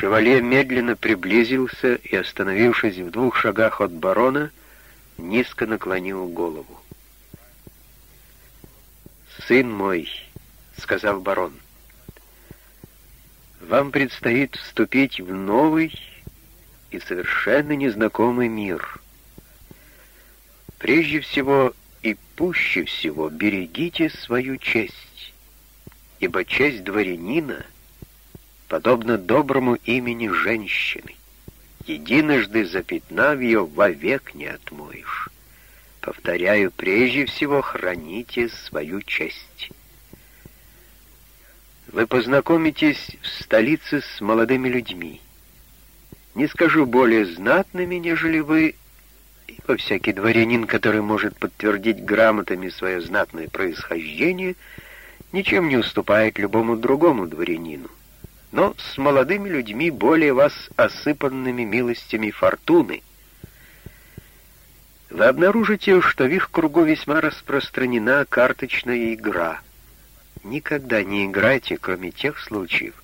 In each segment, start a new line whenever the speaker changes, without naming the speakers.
Шевалье медленно приблизился и, остановившись в двух шагах от барона, низко наклонил голову. «Сын мой», — сказал барон, — «вам предстоит вступить в новый и совершенно незнакомый мир. Прежде всего и пуще всего берегите свою честь, ибо честь дворянина — подобно доброму имени женщины. Единожды запятнав ее, вовек не отмоешь. Повторяю, прежде всего храните свою честь. Вы познакомитесь в столице с молодыми людьми. Не скажу более знатными, нежели вы, ибо всякий дворянин, который может подтвердить грамотами свое знатное происхождение, ничем не уступает любому другому дворянину но с молодыми людьми, более вас осыпанными милостями фортуны. Вы обнаружите, что в их кругу весьма распространена карточная игра. Никогда не играйте, кроме тех случаев,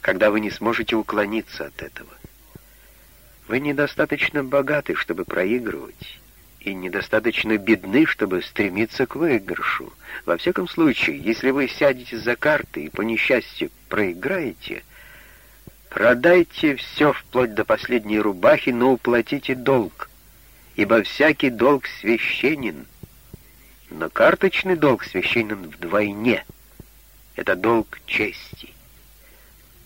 когда вы не сможете уклониться от этого. Вы недостаточно богаты, чтобы проигрывать, и недостаточно бедны, чтобы стремиться к выигрышу. Во всяком случае, если вы сядете за карты и по несчастью проиграете, продайте все вплоть до последней рубахи, но уплатите долг, ибо всякий долг священен, но карточный долг священен вдвойне. Это долг чести.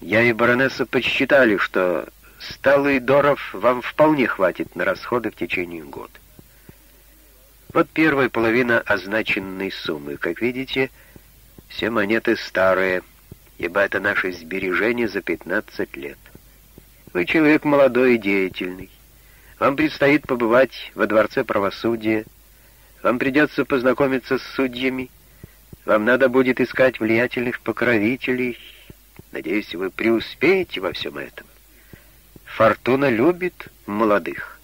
Я и баронесса подсчитали, что сталый доров вам вполне хватит на расходы в течение года. Вот первая половина означенной суммы. Как видите, все монеты старые, ибо это наше сбережение за 15 лет. Вы человек молодой и деятельный. Вам предстоит побывать во Дворце правосудия. Вам придется познакомиться с судьями. Вам надо будет искать влиятельных покровителей. Надеюсь, вы преуспеете во всем этом. Фортуна любит молодых.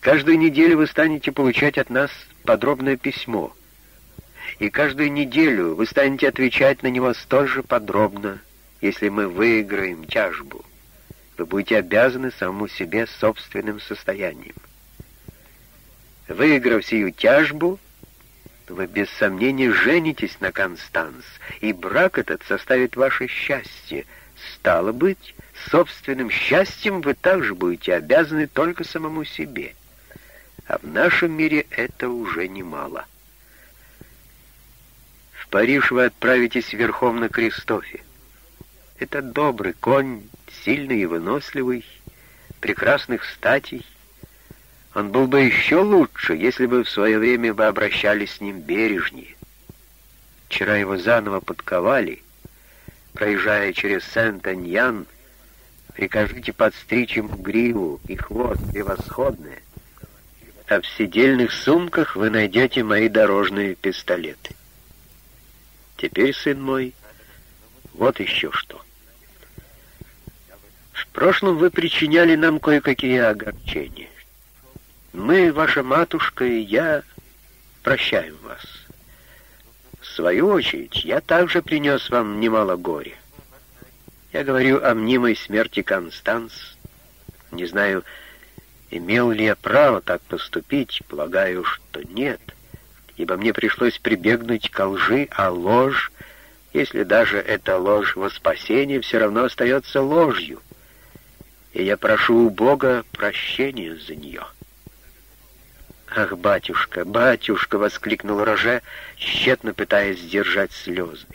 Каждую неделю вы станете получать от нас подробное письмо. И каждую неделю вы станете отвечать на него столь же подробно, если мы выиграем тяжбу. Вы будете обязаны самому себе собственным состоянием. Выиграв сию тяжбу, вы без сомнения женитесь на Констанс, и брак этот составит ваше счастье. Стало быть, собственным счастьем вы также будете обязаны только самому себе а в нашем мире это уже немало. В Париж вы отправитесь верхом на Кристофе. Это добрый конь, сильный и выносливый, прекрасных статей. Он был бы еще лучше, если бы в свое время вы обращались с ним бережнее. Вчера его заново подковали. Проезжая через Сент-Аньян, прикажите подстричь ему гриву и хвост превосходные а в сидельных сумках вы найдете мои дорожные пистолеты. Теперь, сын мой, вот еще что. В прошлом вы причиняли нам кое-какие огорчения. Мы, ваша матушка и я, прощаем вас. В свою очередь, я также принес вам немало горя. Я говорю о мнимой смерти Констанс. Не знаю, Имел ли я право так поступить? Полагаю, что нет, ибо мне пришлось прибегнуть к лжи, а ложь, если даже эта ложь во спасение, все равно остается ложью. И я прошу у Бога прощения за нее. «Ах, батюшка, батюшка!» — воскликнул Роже, тщетно пытаясь сдержать слезы.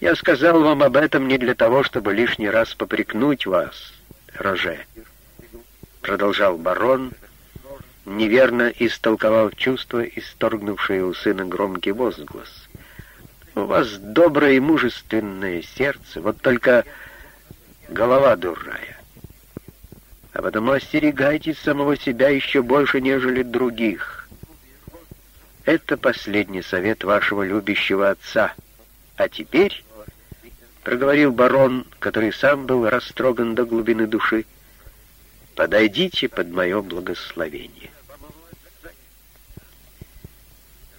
«Я сказал вам об этом не для того, чтобы лишний раз попрекнуть вас, Роже продолжал барон, неверно истолковав чувство, исторгнувшее у сына громкий возглас. «У вас доброе и мужественное сердце, вот только голова дурная. А потому остерегайтесь самого себя еще больше, нежели других. Это последний совет вашего любящего отца. А теперь...» — проговорил барон, который сам был растроган до глубины души, подойдите под мое благословение.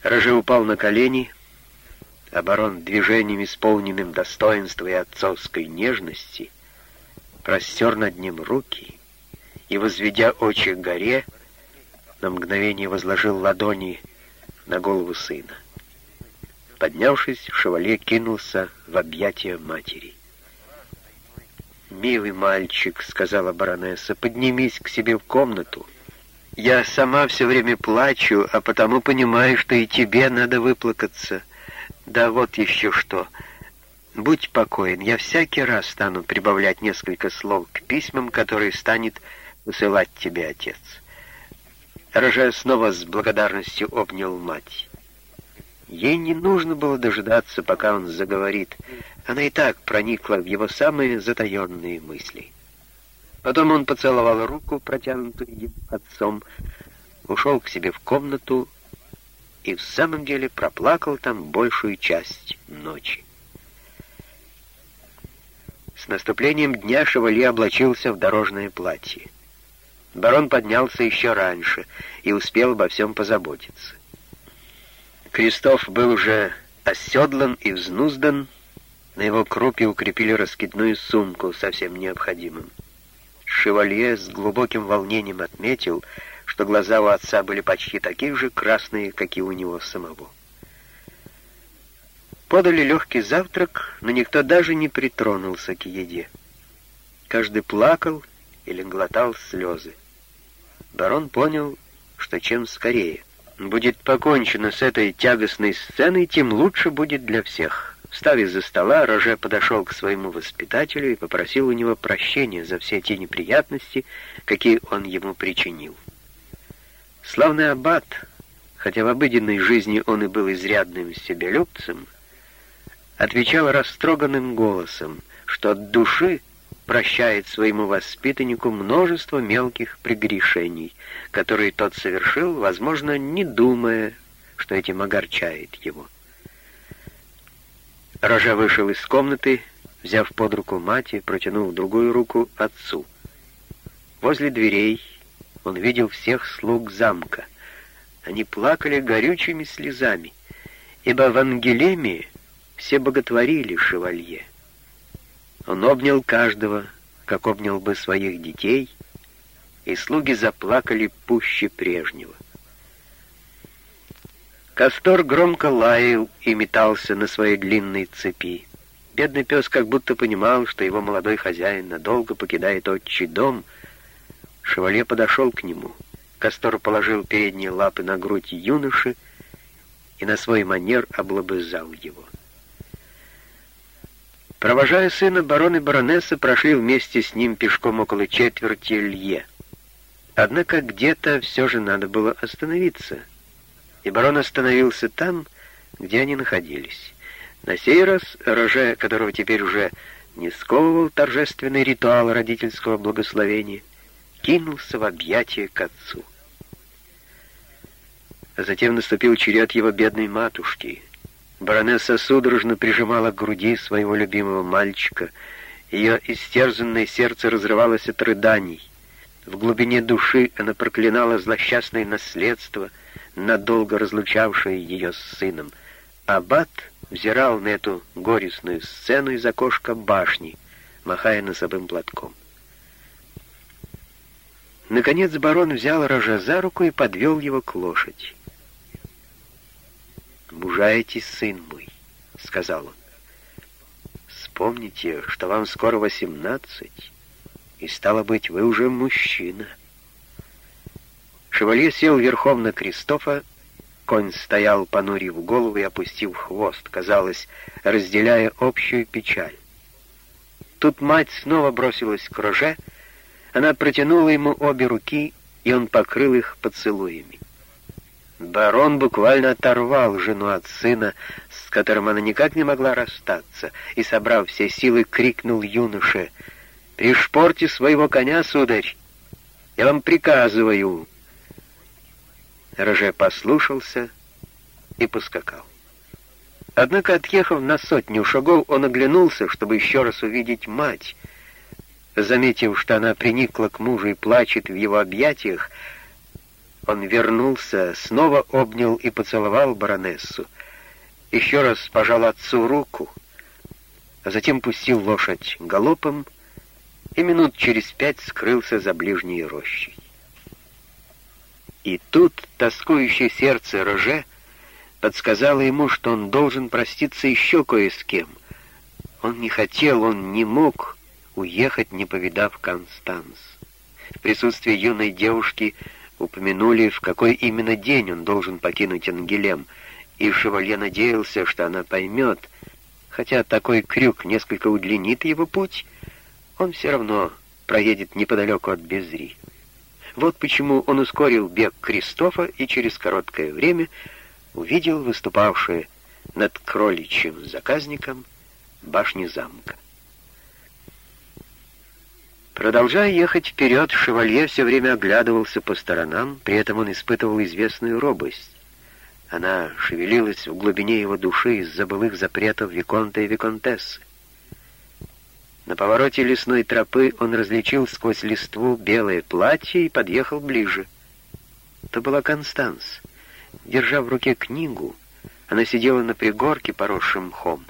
Роже упал на колени, барон движением, исполненным достоинства и отцовской нежности, простер над ним руки и, возведя очи к горе, на мгновение возложил ладони на голову сына. Поднявшись, шевале кинулся в объятия матери. «Милый мальчик», — сказала баронесса, — «поднимись к себе в комнату. Я сама все время плачу, а потому понимаю, что и тебе надо выплакаться. Да вот еще что. Будь покоен, я всякий раз стану прибавлять несколько слов к письмам, которые станет высылать тебе отец». Роже снова с благодарностью обнял мать. Ей не нужно было дожидаться, пока он заговорит. Она и так проникла в его самые затаенные мысли. Потом он поцеловал руку, протянутую ему отцом, ушел к себе в комнату и в самом деле проплакал там большую часть ночи. С наступлением дня шевалье облачился в дорожное платье. Барон поднялся еще раньше и успел обо всем позаботиться. Крестов был уже оседлан и взнуздан, на его крупе укрепили раскидную сумку со всем необходимым. Шевалье с глубоким волнением отметил, что глаза у отца были почти такие же красные, как и у него самого. Подали легкий завтрак, но никто даже не притронулся к еде. Каждый плакал или глотал слезы. Барон понял, что чем скорее — будет покончено с этой тягостной сценой, тем лучше будет для всех. Встав из-за стола, Роже подошел к своему воспитателю и попросил у него прощения за все те неприятности, какие он ему причинил. Славный аббат, хотя в обыденной жизни он и был изрядным себелюбцем, отвечал растроганным голосом, что от души прощает своему воспитаннику множество мелких прегрешений, которые тот совершил, возможно, не думая, что этим огорчает его. Рожа вышел из комнаты, взяв под руку мать и протянув другую руку отцу. Возле дверей он видел всех слуг замка. Они плакали горючими слезами, ибо в Ангелеме все боготворили шевалье. Он обнял каждого, как обнял бы своих детей, и слуги заплакали пуще прежнего. Кастор громко лаял и метался на своей длинной цепи. Бедный пес как будто понимал, что его молодой хозяин надолго покидает отчий дом. Шевале подошел к нему. Кастор положил передние лапы на грудь юноши и на свой манер облобызал его. Провожая сына, барон и баронесса прошли вместе с ним пешком около четверти лье. Однако где-то все же надо было остановиться, и барон остановился там, где они находились. На сей раз Роже, которого теперь уже не сковывал торжественный ритуал родительского благословения, кинулся в объятия к отцу. А затем наступил черед его бедной матушки — Баронесса судорожно прижимала к груди своего любимого мальчика. Ее истерзанное сердце разрывалось от рыданий. В глубине души она проклинала злосчастное наследство, надолго разлучавшее ее с сыном. Аббат взирал на эту горестную сцену из окошка башни, махая носовым платком. Наконец барон взял Рожа за руку и подвел его к лошади мужаетесь, сын мой», — сказал он. «Вспомните, что вам скоро восемнадцать, и, стало быть, вы уже мужчина». Шевалье сел верхом на Кристофа, конь стоял, понурив голову и опустив хвост, казалось, разделяя общую печаль. Тут мать снова бросилась к Роже, она протянула ему обе руки, и он покрыл их поцелуями. Барон буквально оторвал жену от сына, с которым она никак не могла расстаться, и, собрав все силы, крикнул юноше, «Пришпорьте своего коня, сударь! Я вам приказываю!» Роже послушался и поскакал. Однако, отъехав на сотню шагов, он оглянулся, чтобы еще раз увидеть мать. Заметив, что она приникла к мужу и плачет в его объятиях, он вернулся, снова обнял и поцеловал баронессу, еще раз пожал отцу руку, а затем пустил лошадь галопом и минут через пять скрылся за ближней рощей. И тут тоскующее сердце Роже подсказало ему, что он должен проститься еще кое с кем. Он не хотел, он не мог уехать, не повидав Констанс. В присутствии юной девушки упомянули, в какой именно день он должен покинуть Ангелем, и Шевалье надеялся, что она поймет, хотя такой крюк несколько удлинит его путь, он все равно проедет неподалеку от Безри. Вот почему он ускорил бег Кристофа и через короткое время увидел выступавшие над кроличьим заказником башни замка. Продолжая ехать вперед, шевалье все время оглядывался по сторонам, при этом он испытывал известную робость. Она шевелилась в глубине его души из-за былых запретов Виконта и Виконтессы. На повороте лесной тропы он различил сквозь листву белое платье и подъехал ближе. Это была Констанс. Держа в руке книгу, она сидела на пригорке, поросшем мхом,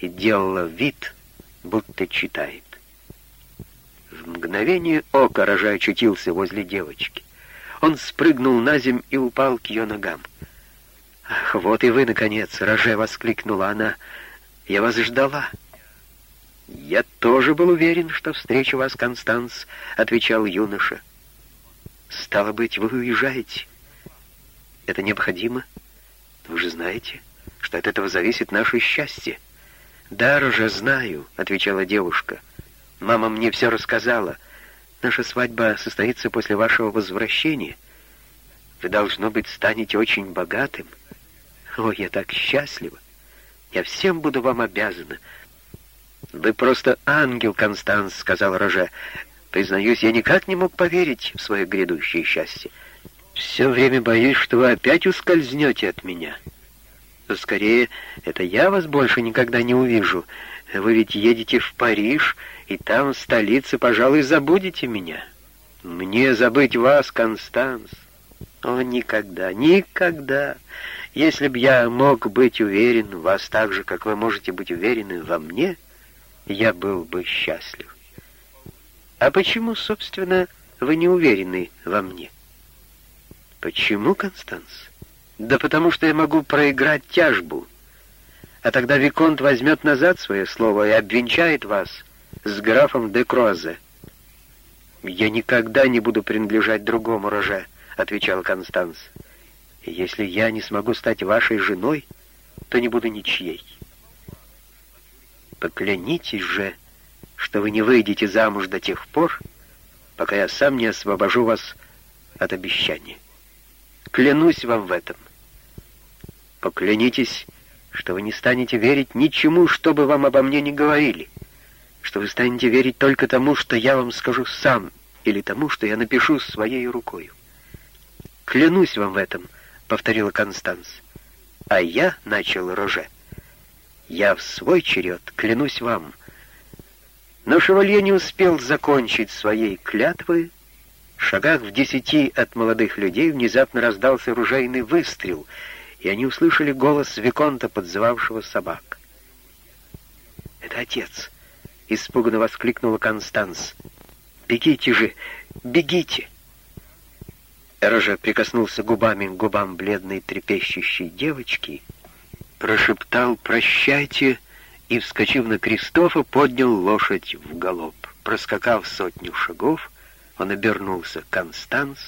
и делала вид, будто читает. Мгновение ока рожа очутился возле девочки. Он спрыгнул на земь и упал к ее ногам. «Ах, вот и вы, наконец!» — Роже воскликнула она. «Я вас ждала». «Я тоже был уверен, что встречу вас, Констанс», — отвечал юноша. «Стало быть, вы уезжаете. Это необходимо. Вы же знаете, что от этого зависит наше счастье». «Да, уже знаю», — отвечала девушка. «Мама мне все рассказала. Наша свадьба состоится после вашего возвращения. Вы, должно быть, станете очень богатым. О, я так счастлива. Я всем буду вам обязана». «Вы просто ангел, Констанс», — сказал Роже. «Признаюсь, я никак не мог поверить в свое грядущее счастье. Все время боюсь, что вы опять ускользнете от меня. Скорее, это я вас больше никогда не увижу. Вы ведь едете в Париж, и там, в столице, пожалуй, забудете меня. Мне забыть вас, Констанс? О, никогда, никогда. Если б я мог быть уверен в вас так же, как вы можете быть уверены во мне...» я был бы счастлив. А почему, собственно, вы не уверены во мне? Почему, Констанс? Да потому что я могу проиграть тяжбу. А тогда Виконт возьмет назад свое слово и обвенчает вас с графом де Крозе. «Я никогда не буду принадлежать другому роже», — отвечал Констанс. «Если я не смогу стать вашей женой, то не буду ничьей». Поклянитесь же, что вы не выйдете замуж до тех пор, пока я сам не освобожу вас от обещания. Клянусь вам в этом. Поклянитесь, что вы не станете верить ничему, что бы вам обо мне не говорили, что вы станете верить только тому, что я вам скажу сам, или тому, что я напишу своей рукой. Клянусь вам в этом, — повторила Констанс. А я, — начал Роже, — я в свой черед клянусь вам. Но шевалье не успел закончить своей клятвы. В шагах в десяти от молодых людей внезапно раздался ружейный выстрел, и они услышали голос Виконта, подзывавшего собак. «Это отец!» — испуганно воскликнула Констанс. «Бегите же! Бегите!» Роже прикоснулся губами к губам бледной трепещущей девочки — прошептал «Прощайте!» и, вскочив на Кристофа, поднял лошадь в галоп. Проскакав сотню шагов, он обернулся. Констанс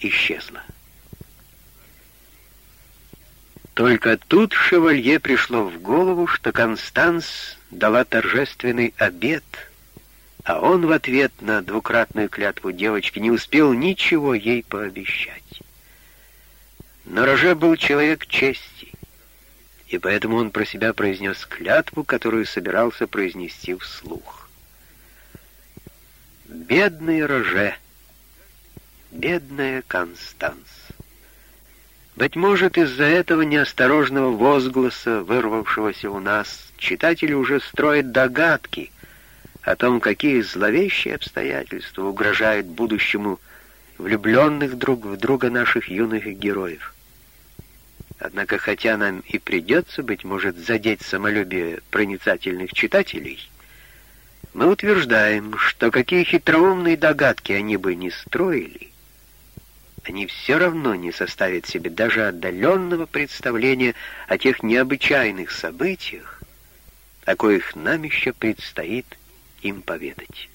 исчезла. Только тут шевалье пришло в голову, что Констанс дала торжественный обед, а он в ответ на двукратную клятву девочки не успел ничего ей пообещать. Но Роже был человек чести и поэтому он про себя произнес клятву, которую собирался произнести вслух. «Бедный Роже! Бедная Констанс!» Быть может, из-за этого неосторожного возгласа, вырвавшегося у нас, читатели уже строят догадки о том, какие зловещие обстоятельства угрожают будущему влюбленных друг в друга наших юных героев. Однако, хотя нам и придется, быть может, задеть самолюбие проницательных читателей, мы утверждаем, что какие хитроумные догадки они бы не строили, они все равно не составят себе даже отдаленного представления о тех необычайных событиях, о коих нам еще предстоит им поведать.